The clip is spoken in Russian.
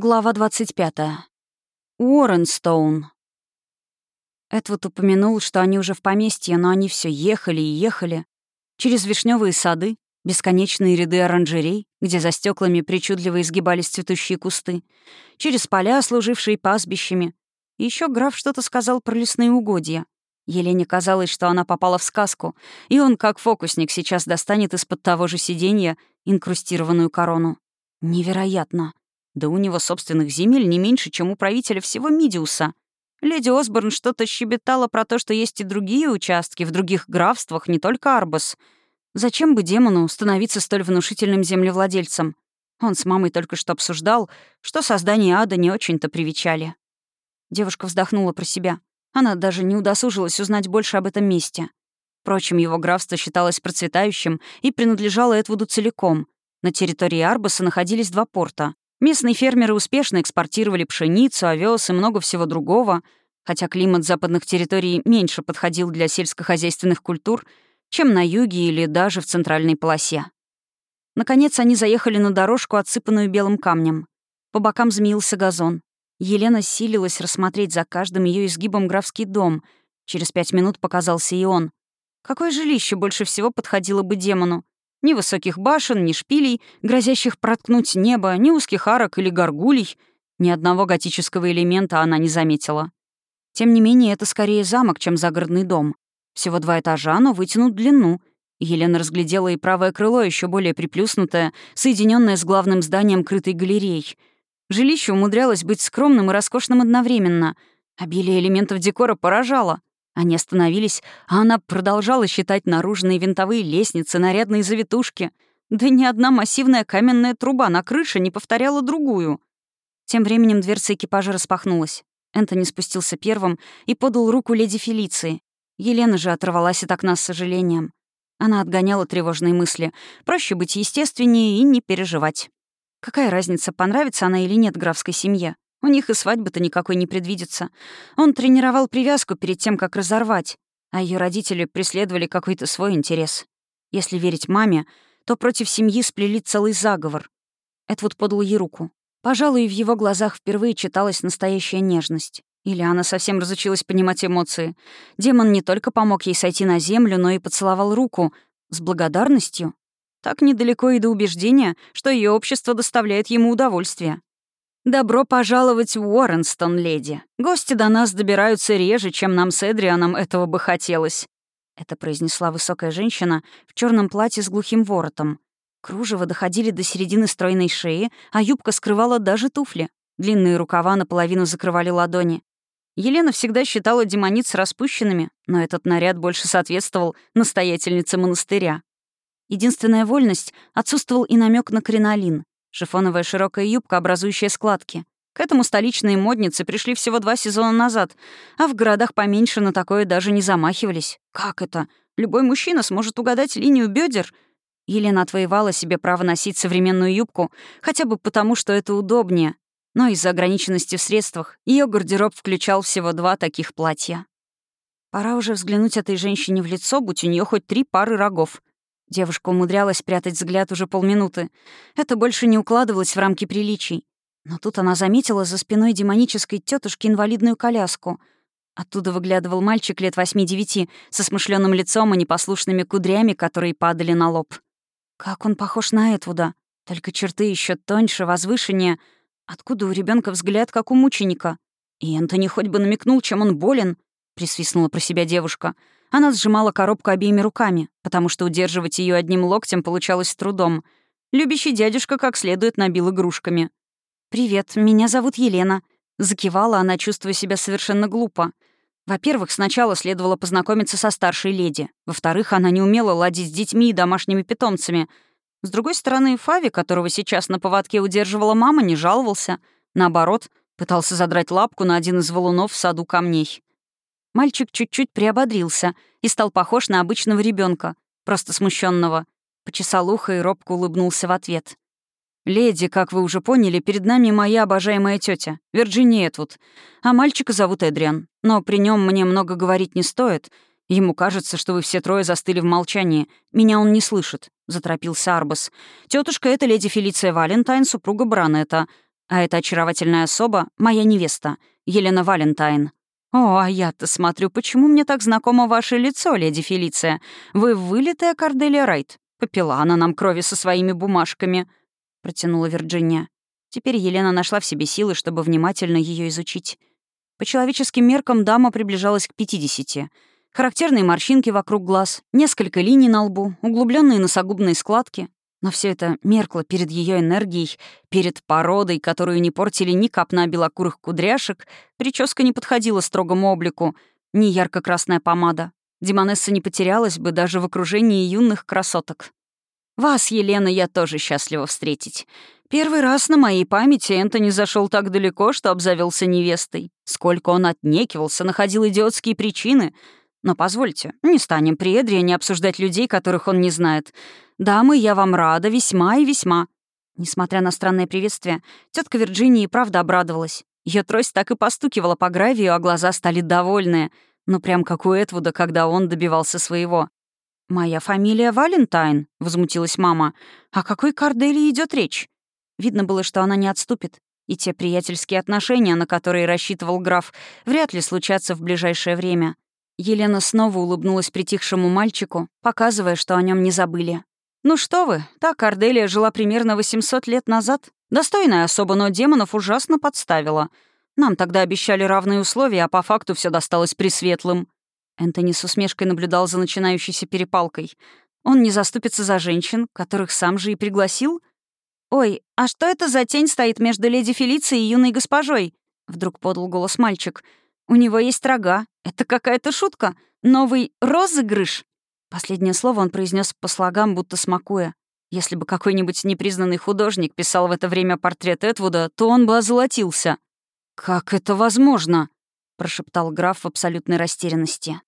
Глава 25. Уорренстоун. Эдвуд упомянул, что они уже в поместье, но они все ехали и ехали. Через вишневые сады, бесконечные ряды оранжерей, где за стеклами причудливо изгибались цветущие кусты, через поля, служившие пастбищами. Еще граф что-то сказал про лесные угодья. Елене казалось, что она попала в сказку, и он, как фокусник, сейчас достанет из-под того же сиденья инкрустированную корону. Невероятно. Да у него собственных земель не меньше, чем у правителя всего Мидиуса. Леди Осборн что-то щебетала про то, что есть и другие участки в других графствах, не только Арбас. Зачем бы демону становиться столь внушительным землевладельцем? Он с мамой только что обсуждал, что создание ада не очень-то привечали. Девушка вздохнула про себя. Она даже не удосужилась узнать больше об этом месте. Впрочем, его графство считалось процветающим и принадлежало Эдвуду целиком. На территории Арбаса находились два порта Местные фермеры успешно экспортировали пшеницу, овес и много всего другого, хотя климат западных территорий меньше подходил для сельскохозяйственных культур, чем на юге или даже в центральной полосе. Наконец они заехали на дорожку, отсыпанную белым камнем. По бокам змеился газон. Елена силилась рассмотреть за каждым ее изгибом графский дом. Через пять минут показался и он. Какое жилище больше всего подходило бы демону? Ни высоких башен, ни шпилей, грозящих проткнуть небо, ни узких арок или горгулей. Ни одного готического элемента она не заметила. Тем не менее, это скорее замок, чем загородный дом. Всего два этажа, но вытянут длину. Елена разглядела и правое крыло, еще более приплюснутое, соединенное с главным зданием крытой галерей. Жилище умудрялось быть скромным и роскошным одновременно. Обилие элементов декора поражало. Они остановились, а она продолжала считать наружные винтовые лестницы, нарядные завитушки. Да ни одна массивная каменная труба на крыше не повторяла другую. Тем временем дверца экипажа распахнулась. Энтони спустился первым и подал руку леди Фелиции. Елена же оторвалась от окна с сожалением. Она отгоняла тревожные мысли. Проще быть естественнее и не переживать. Какая разница, понравится она или нет графской семье? У них и свадьбы-то никакой не предвидится. Он тренировал привязку перед тем, как разорвать, а ее родители преследовали какой-то свой интерес. Если верить маме, то против семьи сплели целый заговор. Эдвуд подал ей руку. Пожалуй, в его глазах впервые читалась настоящая нежность. Или она совсем разучилась понимать эмоции. Демон не только помог ей сойти на землю, но и поцеловал руку. С благодарностью. Так недалеко и до убеждения, что ее общество доставляет ему удовольствие. «Добро пожаловать в Уорренстон, леди. Гости до нас добираются реже, чем нам с Эдрианом этого бы хотелось». Это произнесла высокая женщина в черном платье с глухим воротом. Кружево доходили до середины стройной шеи, а юбка скрывала даже туфли. Длинные рукава наполовину закрывали ладони. Елена всегда считала демониц распущенными, но этот наряд больше соответствовал настоятельнице монастыря. Единственная вольность — отсутствовал и намек на кринолин. Шифоновая широкая юбка, образующая складки. К этому столичные модницы пришли всего два сезона назад, а в городах поменьше на такое даже не замахивались. Как это? Любой мужчина сможет угадать линию бедер. Елена отвоевала себе право носить современную юбку, хотя бы потому, что это удобнее. Но из-за ограниченности в средствах ее гардероб включал всего два таких платья. Пора уже взглянуть этой женщине в лицо, будь у нее хоть три пары рогов. Девушка умудрялась прятать взгляд уже полминуты. Это больше не укладывалось в рамки приличий. Но тут она заметила за спиной демонической тетушки инвалидную коляску. Оттуда выглядывал мальчик лет восьми-девяти со смышленным лицом и непослушными кудрями, которые падали на лоб. Как он похож на Этвуда. Только черты еще тоньше, возвышеннее. Откуда у ребенка взгляд, как у мученика? И Энтони хоть бы намекнул, чем он болен, присвистнула про себя девушка — она сжимала коробку обеими руками, потому что удерживать ее одним локтем получалось с трудом. Любящий дядюшка как следует набил игрушками. «Привет, меня зовут Елена», — закивала она, чувствуя себя совершенно глупо. Во-первых, сначала следовало познакомиться со старшей леди. Во-вторых, она не умела ладить с детьми и домашними питомцами. С другой стороны, Фави, которого сейчас на поводке удерживала мама, не жаловался. Наоборот, пытался задрать лапку на один из валунов в саду камней. Мальчик чуть-чуть приободрился и стал похож на обычного ребенка, просто смущенного. Почесал ухо и робко улыбнулся в ответ. «Леди, как вы уже поняли, перед нами моя обожаемая тетя, Вирджиния Этвуд. А мальчика зовут Эдриан. Но при нем мне много говорить не стоит. Ему кажется, что вы все трое застыли в молчании. Меня он не слышит», — заторопился Арбас. Тетушка это леди Фелиция Валентайн, супруга Бранета. А эта очаровательная особа — моя невеста, Елена Валентайн. «О, а я-то смотрю, почему мне так знакомо ваше лицо, леди Фелиция? Вы вылитая Корделия Райт. Попила она нам крови со своими бумажками», — протянула Вирджиния. Теперь Елена нашла в себе силы, чтобы внимательно ее изучить. По человеческим меркам дама приближалась к 50. Характерные морщинки вокруг глаз, несколько линий на лбу, углубленные носогубные складки. Но все это меркло перед ее энергией, перед породой, которую не портили ни капна белокурых кудряшек, прическа не подходила строгому облику, ни ярко-красная помада. Демонесса не потерялась бы даже в окружении юных красоток. «Вас, Елена, я тоже счастлива встретить. Первый раз на моей памяти Энтони зашел так далеко, что обзавелся невестой. Сколько он отнекивался, находил идиотские причины. Но позвольте, не станем при Эдриане обсуждать людей, которых он не знает. Дамы, я вам рада весьма и весьма». Несмотря на странное приветствие, тетка Вирджиния и правда обрадовалась. Ее трость так и постукивала по гравию, а глаза стали довольные. Ну, прям как у Этвуда, когда он добивался своего. «Моя фамилия Валентайн», — возмутилась мама. «О какой Корделии идет речь?» Видно было, что она не отступит, и те приятельские отношения, на которые рассчитывал граф, вряд ли случатся в ближайшее время. Елена снова улыбнулась притихшему мальчику, показывая, что о нем не забыли. «Ну что вы, та Корделия жила примерно 800 лет назад. Достойная особа, но демонов ужасно подставила. Нам тогда обещали равные условия, а по факту все досталось пресветлым». Энтони с усмешкой наблюдал за начинающейся перепалкой. Он не заступится за женщин, которых сам же и пригласил? «Ой, а что это за тень стоит между леди Фелицией и юной госпожой?» Вдруг подал голос мальчик. «У него есть рога. Это какая-то шутка. Новый розыгрыш». Последнее слово он произнес по слогам, будто смакуя. Если бы какой-нибудь непризнанный художник писал в это время портрет Этвуда, то он бы озолотился. «Как это возможно?» — прошептал граф в абсолютной растерянности.